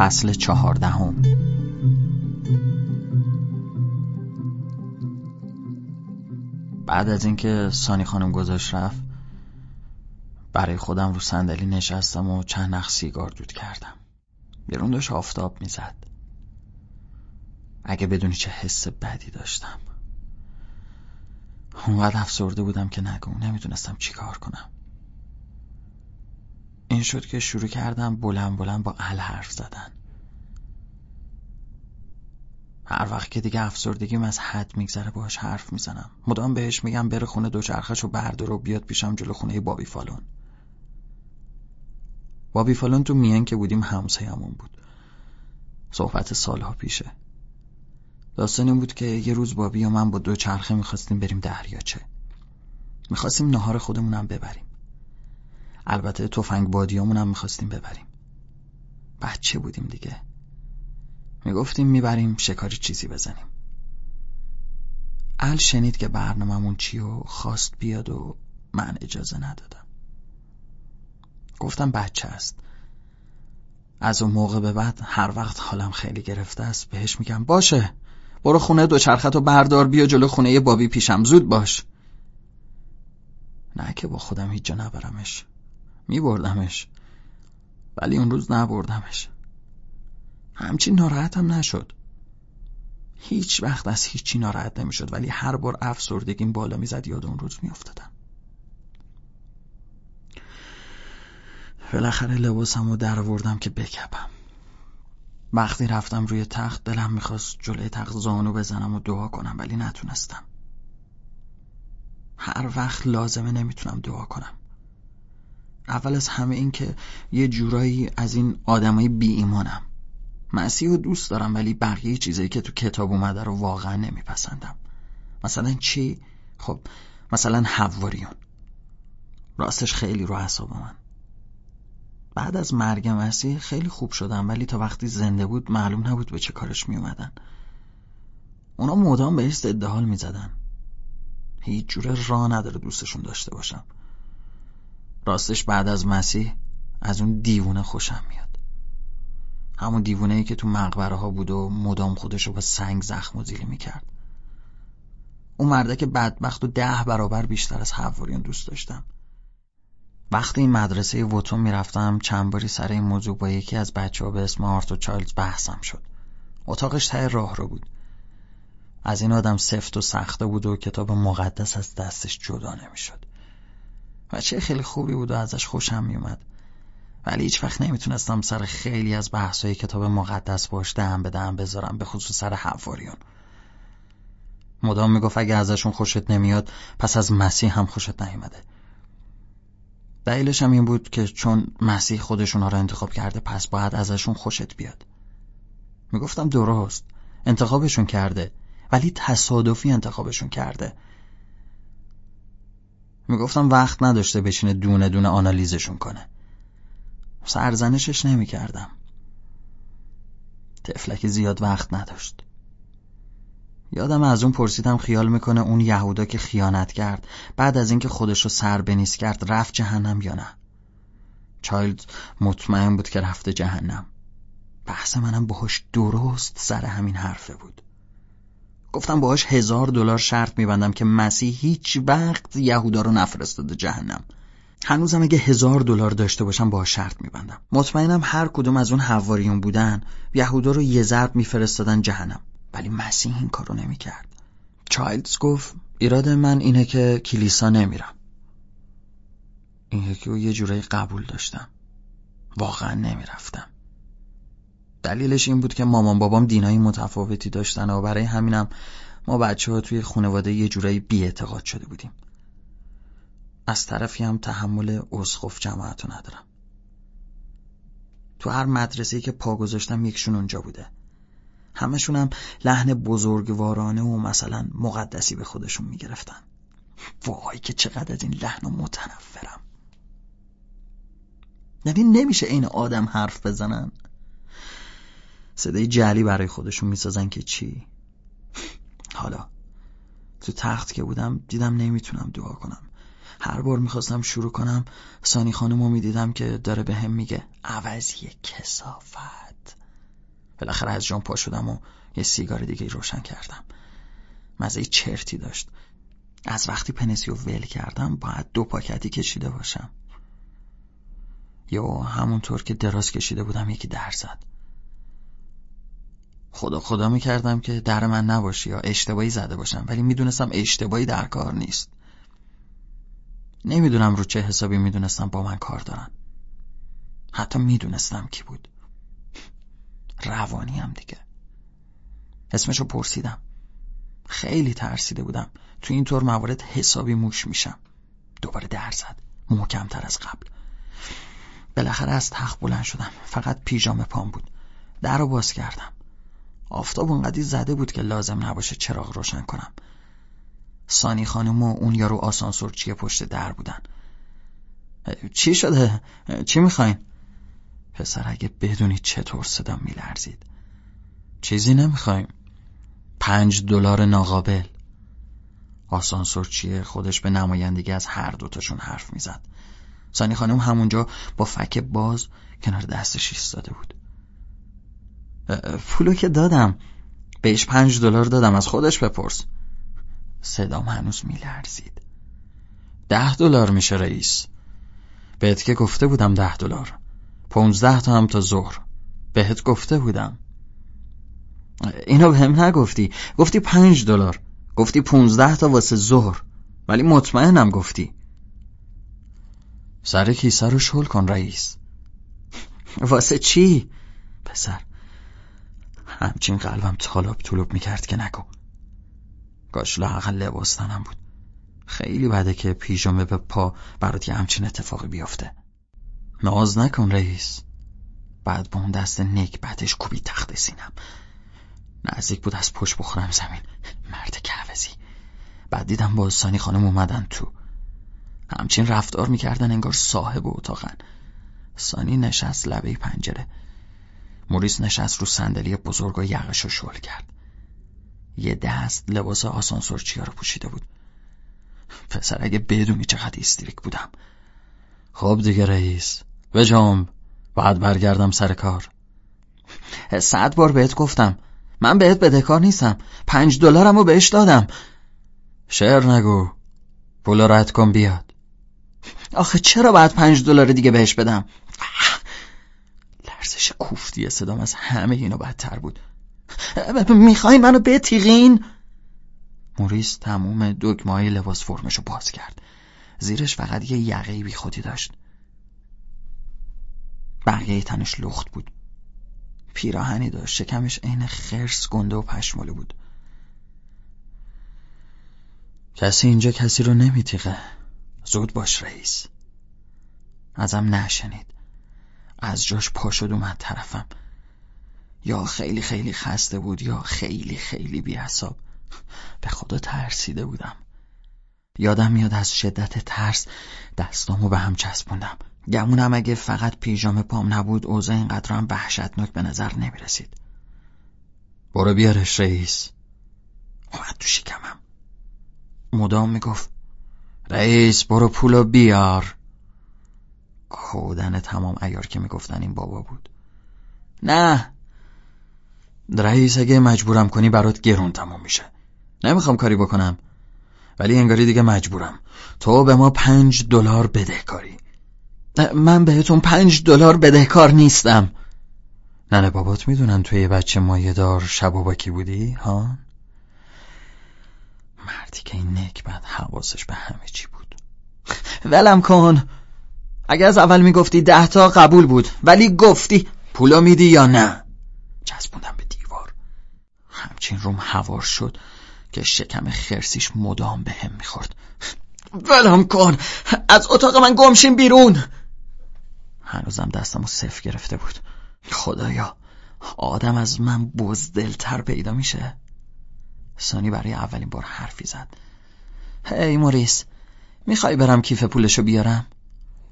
فصل چهاردهم. بعد از اینکه سانی خانم گذاشت رفت برای خودم رو صندلی نشستم و چند نخ سیگار دود کردم. بیرون داشت آفتاب می‌زد. اگه بدونی چه حس بدی داشتم. اونقدر افسرده بودم که نگو نمی‌دونستم چی کار کنم. این شد که شروع کردم بلند بلند با ال حرف زدن. هر وقت که دیگه افسردگیم از حد میگذره باش حرف می‌زنم. مدام بهش میگم بره خونه دوچرخش و بردار و بیاد پیشم جلو خونه بابی فالون. بابی فالون تو میان که بودیم همسایمون بود. صحبت سالها پیشه. داستان این بود که یه روز بابی و من با دو چرخه می‌خواستیم بریم دریاچه. می‌خواستیم نهار خودمونم ببریم. البته تفنگ بادیامون هم می‌خواستیم ببریم. بچه بودیم دیگه. می‌گفتیم می‌بریم شکاری چیزی بزنیم. ال شنید که برنامهمون چی و خواست بیاد و من اجازه ندادم. گفتم بچه است. از اون موقع به بعد هر وقت حالم خیلی گرفته است بهش میگم باشه برو خونه دوچرخت و بردار بیا جلو خونه بابی پیشم زود باش. نه که با خودم هیچ جا نبرمش. می بردمش ولی اون روز نبردمش. همچین ناراحتم نشد. هیچ وقت از هیچی ناراحت نمی‌شد ولی هر بار افسردگیم بالا می‌زد یاد اون روز میافتادم. بالاخره لباسم رو در که بکپم. وقتی رفتم روی تخت دلم می‌خواست جلوی تخت زانو بزنم و دعا کنم ولی نتونستم. هر وقت لازمه نمی‌تونم دعا کنم. اول از همه این که یه جورایی از این آدمای بی ایمانم مسیح رو دوست دارم ولی بقیه چیزایی که تو کتاب اومده رو واقعا نمیپسندم. مثلا چی؟ خب مثلا حواریون. راستش خیلی رو حساب من. بعد از مرگ مسیح خیلی خوب شدم ولی تا وقتی زنده بود معلوم نبود به چه کارش می اومدن اونا مدام به ادهال حال می زدن هیچ جوره راه نداره دوستشون داشته باشم راستش بعد از مسیح از اون دیوونه خوشم میاد. همون دیوونه ای که تو مقبره ها بود و مدام خودش رو با سنگ زخم و زیلی می‌کرد. اون مرده که بدبخت و ده برابر بیشتر از حواریان دوست داشتم. وقتی این مدرسه ووتون می‌رفتم چند باری سر این موضوع با یکی از بچه ها به اسم آرتو چارلز بحثم شد. اتاقش ته راه رو بود. از این آدم سفت و سخته بود و کتاب مقدس از دستش جدا نمی‌شد. بچه خیلی خوبی بود و ازش خوشم میومد. ولی هیچ وقت نمی‌تونستم سر خیلی از بحثای کتاب مقدس باش دهم به دهم بذارم به خصوص سر حواریون. مدام می‌گفت اگه ازشون خوشت نمیاد پس از مسیح هم خوشت نیومده. دلیلش هم این بود که چون مسیح خودشون رو انتخاب کرده پس باید ازشون خوشت بیاد. می‌گفتم درست انتخابشون کرده ولی تصادفی انتخابشون کرده. می‌گفتم وقت نداشته بشینه دونه دونه آنالیزشون کنه. سرزنشش نمی‌کردم. تفلک زیاد وقت نداشت. یادم از اون پرسیدم خیال می‌کنه اون یهودا که خیانت کرد بعد از اینکه خودش رو سر بنیس کرد رفت جهنم یا نه؟ چایلد مطمئن بود که رفته جهنم. بحث منم باهاش درست سر همین حرفه بود. گفتم باهاش هزار دلار شرط میبندم که مسیح هیچ وقت یهودا رو نفرستاده جهنم. هنوزم اگه هزار دلار داشته باشم با شرط میبندم. مطمئنم هر کدوم از اون حواریون بودن یهودا رو یه ضرب میفرستادن جهنم. ولی مسیح این کارو نمی‌کرد. چایلدز گفت ایراد من اینه که کلیسا نمیرم. این یکی رو یه جورایی قبول داشتم. واقعا نمی‌رفتم. دلیلش این بود که مامان بابام دینایی متفاوتی داشتن و برای همینم ما بچه ها توی خانواده یه جورایی بیاعتقاد شده بودیم. از طرفی هم تحمل اسخف جماعتو ندارم. تو هر مدرسه که پا گذاشتم یکشون اونجا بوده. همشون هم لحن بزرگوارانه و مثلا مقدسی به خودشون می‌گرفتن. وای که چقدر از این لحن متنفرم. یعنی نمیشه این آدم حرف بزنن؟ صدای جلی برای خودشون می‌سازن که چی؟ حالا تو تخت که بودم دیدم نمی‌تونم دعا کنم. هر بار می‌خواستم شروع کنم سانی خانمو می‌دیدم که داره به هم میگه عوضی کسافت. بالاخره از جان پا شدم و یه سیگار دیگه روشن کردم. مزه چرتی داشت. از وقتی پنسیو ول کردم باید دو پاکتی کشیده باشم. یا همونطور که دراز کشیده بودم یکی در زد. خدا خدا می‌کردم که در من نباشی یا اشتباهی زده باشم ولی می‌دونستم اشتباهی در کار نیست. نمی‌دونم رو چه حسابی می‌دونستم با من کار دارن. حتی می‌دونستم کی بود. روانی هم دیگه. اسمشو پرسیدم. خیلی ترسیده بودم. تو اینطور موارد حسابی موش میشم. دوباره در زد. محکمتر از قبل. بالاخره از تخت بلند شدم. فقط پیژامه پام بود. در رو باز کردم. آفتاب اونقدی زده بود که لازم نباشه چراغ روشن کنم. سانی خانم و اون یارو آسانسور چیه پشت در بودن. چی شده؟ چی می‌خواین؟ پسر اگه بدونی چطور صدام میلرزید. چیزی نمی‌خوایم. پنج دلار ناقابل. آسانسور چیه؟ خودش به نمایندگی از هر دوتاشون حرف می‌زد. سانی خانم همونجا با فک باز کنار دستش ایستاده بود. پولو که دادم. بهش پنج دلار دادم. از خودش بپرس. صدام هنوز میلرزید. ده دلار میشه رئیس. بهت که گفته بودم ده دلار. پونزده تا هم تا ظهر. بهت گفته بودم. اینو به هم نگفتی. گفتی پنج دلار. گفتی پونزده تا واسه ظهر. ولی مطمئنم گفتی. سر کیسه رو شل کن رئیس. واسه چی؟ پسر. همچین قلبم طالب طولب می‌کرد که نگو. کاش لاقل لباس تنم بود. خیلی بده که پیژامه به پا برات یه همچین اتفاقی بیفته ناز نکن رئیس. بعد با اون دست نکبتش کوبی تخت سینم. نزدیک بود از پشت بخورم زمین. مرد کعوزی بعد دیدم با سانی خانم اومدن تو. همچین رفتار می‌کردن انگار صاحب اتاقن. سانی نشست لبه پنجره. موریس نشست رو صندلی بزرگ و یقش رو شل کرد. یه دست لباس آسانسورچیا رو پوشیده بود. پسر اگه بدونی چقدر هیستریک بودم. خب دیگه رئیس بجنب باید برگردم سر کار. صد بار بهت گفتم. من بهت بدهکار نیستم. پنج دلارم رو بهش دادم. شعر نگو. پول رد کن بیاد. آخه چرا باید پنج دلار دیگه بهش بدم؟ لرزش کوفتی صدام از همه اینو بدتر بود. می‌خوای منو بتیغین؟ موریس تموم دگمای لباس فرمشو باز کرد. زیرش فقط یه یقه بی خودی داشت. بقیه تنش لخت بود. پیراهنی داشت. شکمش عین خرس گنده و پشماله بود. کسی اینجا کسی رو نمیتیقه زود باش رئیس. ازم نشنید. از جاش پا شد اومد طرفم. یا خیلی خیلی خسته بود یا خیلی خیلی بیعصاب به خدا ترسیده بودم. یادم میاد از شدت ترس دستامو به هم چسبوندم. گمونم اگه فقط پیژام پام نبود اوضاع اینقدر هم وحشتناک به نظر نمی‌رسید. برو بیارش رئیس. اومد تو شکمم. مدام می‌گفت رئیس برو پولو بیار. کودن تمام ایار که می‌گفتن این بابا بود. نه. رئیس اگه مجبورم کنی برات گرون تمام میشه. نمی‌خوام کاری بکنم. ولی انگاری دیگه مجبورم. تو به ما پنج دلار بدهکاری من بهتون پنج دلار بدهکار نیستم. ننه بابات می‌دونن توی بچه مایه دار شب و باکی بودی ها؟ مردی که این نکبت حواسش به همه چی بود. ولم کن. اگه از اول می‌گفتی ده تا قبول بود ولی گفتی پولو میدی یا نه؟ چسبوندم به دیوار. همچین روم هوار شد که شکم خرسیش مدام به هم می‌خورد. ولم کن! از اتاق من گمشین بیرون! هنوزم دستمو صف گرفته بود. خدایا آدم از من بزدلتر پیدا میشه؟ سانی برای اولین بار حرفی زد. هی موریس می‌خوای برم کیف پولشو بیارم؟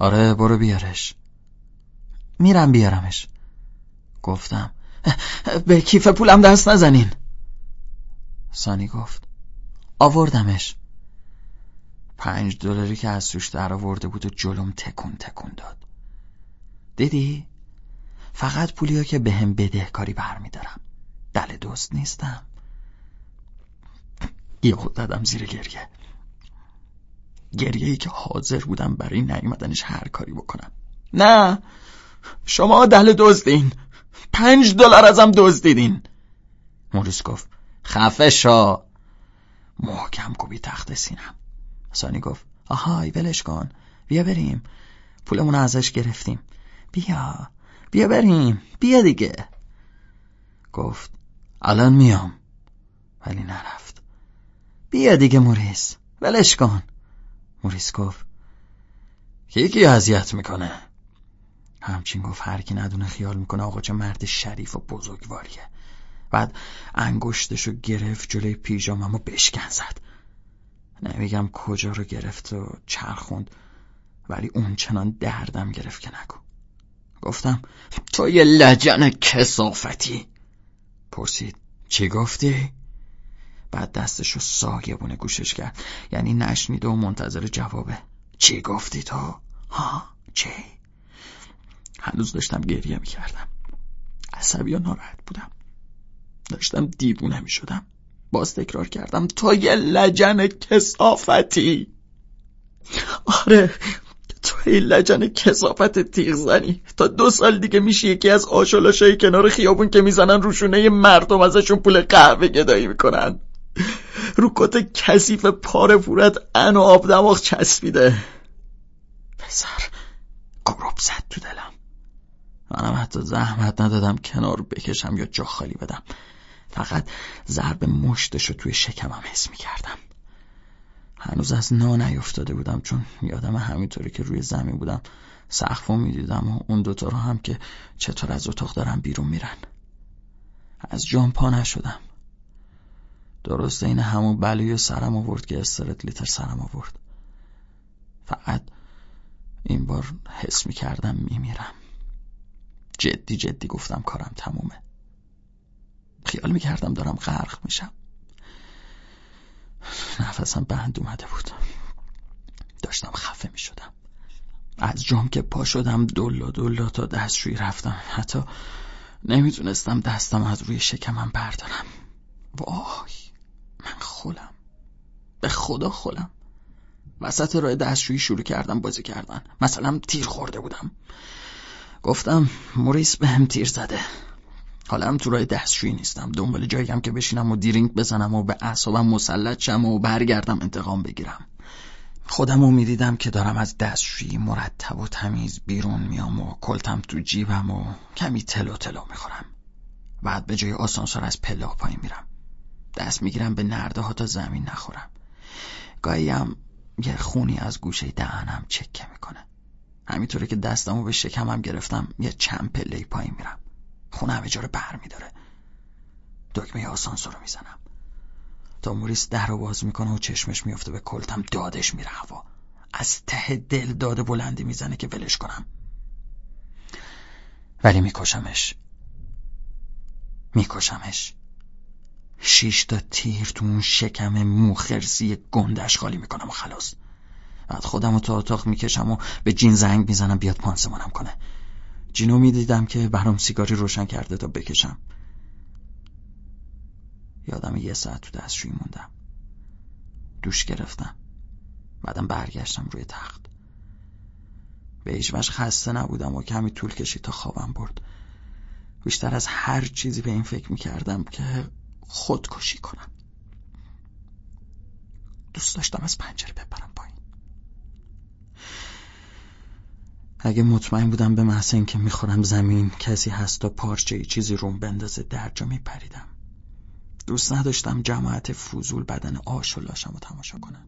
آره برو بیارش. میرم بیارمش. گفتم به کیف پولم دست نزنین. سانی گفت آوردمش. پنج دلاری که از توش در آورده بود و جلوم تکون تکون داد. دیدی؟ فقط پولیا که به هم بدهکاری برمیدارم. دل دوست نیستم. یه خود دادم زیر گریه. گریه که حاضر بودم برای نیومدنش هر کاری بکنم. نه شما دل دزدین. پنج دلار ازم دزدیدین. موریس گفت خفه شا محکم کوبی تخت سینم. سانی گفت آهای ولش کن. بیا بریم. پولمون ازش گرفتیم. بیا بیا بریم. بیا دیگه. گفت الان میام. ولی نرفت. بیا دیگه موریس ولش کن. موریس گفت کی اذیت می‌کنه. همچین گفت هر کی ندونه خیال می‌کنه آقا چه مرد شریف و بزرگواریه. بعد انگشتشو گرفت جلوی پیژاممو بشکن زد نمیگم کجا رو گرفت و چرخوند ولی اون چنان دردم گرفت که نگو. گفتم تو یه لجن کسافتی. پرسید چی گفتی؟ بعد دستشو سایبونه گوشش کرد. یعنی نشنیده و منتظر جوابه. چی گفتی تو؟ ها؟ چی؟ هنوز داشتم گریه می‌کردم. عصبی و ناراحت بودم. داشتم دیوونه می‌شدم. باز تکرار کردم تو یه لجن کسافتی آره تو یه لجن کسافت تیغ زنی تا دو سال دیگه میشه یکی از آشولاشای کنار خیابون که می‌زنن روشونه مردم ازشون پول قهوه گدایی می‌کنن. رو کت کثیف پاره پورت ان و آب دماغ چسبیده. پسر گروب زد تو دلم. منم حتی زحمت ندادم کنار بکشم یا جا خالی بدم. فقط ضرب مشتش رو توی شکمم حس می‌کردم. هنوز از نا نیفتاده بودم چون یادم همینطوری که روی زمین بودم سقفو می‌دیدم و اون دوتا رو هم که چطور از اتاق دارم بیرون میرن. از جان پا نشدم. درسته این همون بلوی سرم آورد که استرت لیتر سرم آورد. فقط این بار حس می‌کردم میمیرم. جدی جدی گفتم کارم تمومه. خیال می‌کردم دارم غرق میشم. نفسم بند اومده بود. داشتم خفه می‌شدم. از جام که پا شدم دلا دلا تا دستشویی رفتم. حتی نمی‌تونستم دستم از روی شکمم بردارم. وای. من خولم به خدا خولم وسط راه دستشویی شروع کردم بازی کردن. مثلا تیر خورده بودم. گفتم موریس به هم تیر زده. حالا هم تو راه دستشویی نیستم. دنبال جاییم که بشینم و دیرینگ بزنم و به اعصابم مسلط شم و برگردم انتقام بگیرم. خودم رو می‌دیدم که دارم از دستشویی مرتب و تمیز بیرون میام و کلتم تو جیبم و کمی تلو تلو می‌خورم. بعد به جای آسانسور از پله پایین میرم. دست می‌گیرم به نرده ها تا زمین نخورم. گاهی هم یه خونی از گوشه دهنم چکه می‌کنه. همینطوری که دستمو به شکمم گرفتم یه چند پله پایین میرم. خونه همه جا رو بر میداره. دکمه آسانسور رو می‌زنم. تا موریس در رو باز می‌کنه و چشمش میفته به کلتم دادش میره هوا. از ته دل داده بلندی می‌زنه که ولش کنم. ولی میکشمش. میکشمش. شیش تا تیر تو اون شکم موخرسی گندش خالی می‌کنم و خلاص. بعد خودم رو تا اتاق می‌کشم و به جین زنگ می‌زنم بیاد پانسمانم کنه. جینو می‌دیدم که برام سیگاری روشن کرده تا بکشم. یادم یه ساعت تو دستشویی موندم. دوش گرفتم. بعدم برگشتم روی تخت. به هیچ خسته نبودم و کمی طول کشید تا خوابم برد. بیشتر از هر چیزی به این فکر می‌کردم که خودکشی کنم. دوست داشتم از پنجره بپرم پایین. اگه مطمئن بودم به محض اینکه می‌خورم زمین کسی هست تا پارچه چیزی روم بندازه درجا میپریدم. دوست نداشتم جماعت فوزول بدن آش و لاشم رو تماشا کنم.